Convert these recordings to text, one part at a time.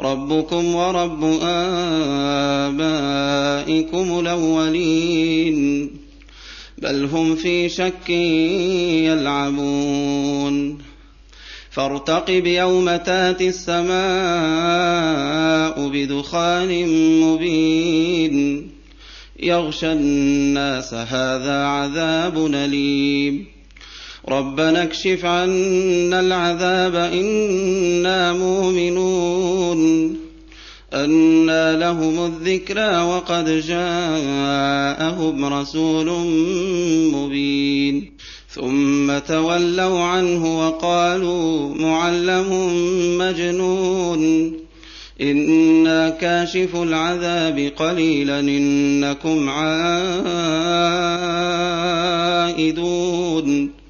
ربكم ورب آبائكم الأولين. بل هم في شك يلعبون. فارتقب يوم تأتي السماء بدخان مبين. يغشى الناس هذا عذاب أليم. ربنا اكشف عنا العذاب إنا مؤمنون أنى لهم الذكرى وقد جاءهم رسول مبين ثم تولوا عنه وقالوا معلم مجنون إنا كاشف العذاب قليلا إنكم عائدون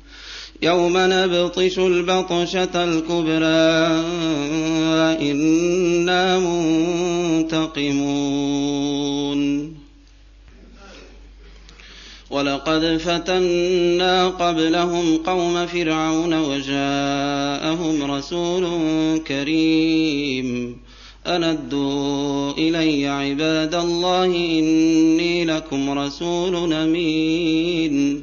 يوم نبطش البطشة الكبرى إنا منتقمون. ولقد فتنا قبلهم قوم فرعون وجاءهم رسول كريم. أندوا إلي عباد الله إني لكم رسول أمين.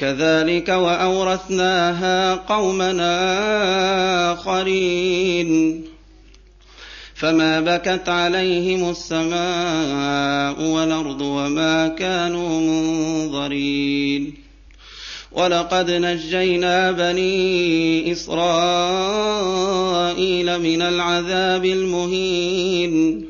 كذلك وأورثناها قومنا آخرين. فما بكت عليهم السماء والأرض وما كانوا منظرين. ولقد نجينا بني إسرائيل من العذاب المهين.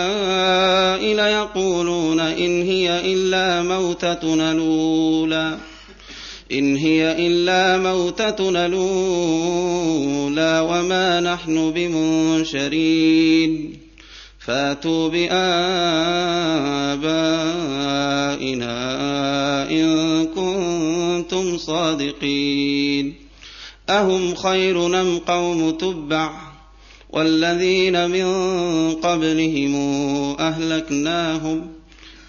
موتتنا الأولى. إن هي إلا موتتنا الأولى وما نحن بمنشرين. فاتوا بآبائنا إن كنتم صادقين. أهم خير نم قوم تبع؟ والذين من قبلهم أهلكناهم.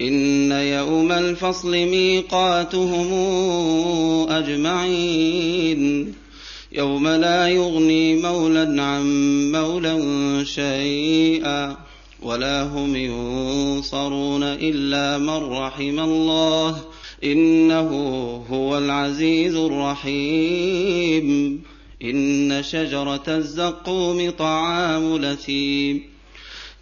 إن يوم الفصل ميقاتهم أجمعين. يوم لا يغني مولى عن مولى شيئا ولا هم ينصرون إلا من رحم الله. إنه هو العزيز الرحيم. إن شجرة الزقوم طعام لثيم.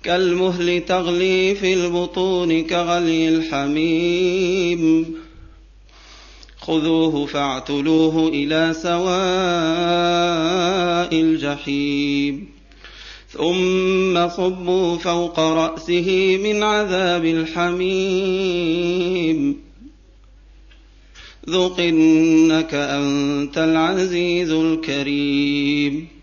كالمهل تغلي في البطون كغلي الحميم. خذوه فاعتلوه إلى سواء الجحيم. ثم صبوا فوق رأسه من عذاب الحميم. ذق إنك أنت العزيز الكريم.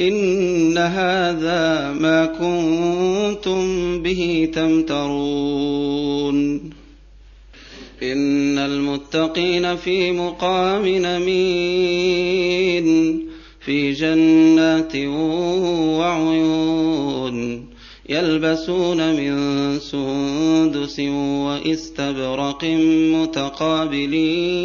إن هذا ما كنتم به تمترون إن المتقين في مقام نمين في جنات وعيون يلبسون من سندس واستبرق متقابلين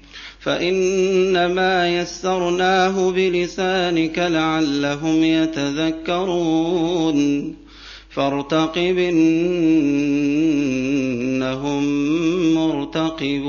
فَإِنَّمَا يَسَّرْنَاهُ بِلِسَانِكَ لَعَلَّهُمْ يَتَذَكَّرُونَ. فَارْتَقِبْ إِنَّهُم مُّرْتَقِبُونَ.